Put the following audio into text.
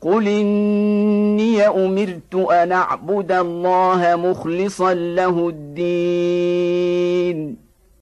قل اني امرت ان اعبد الله مخلصا له الدين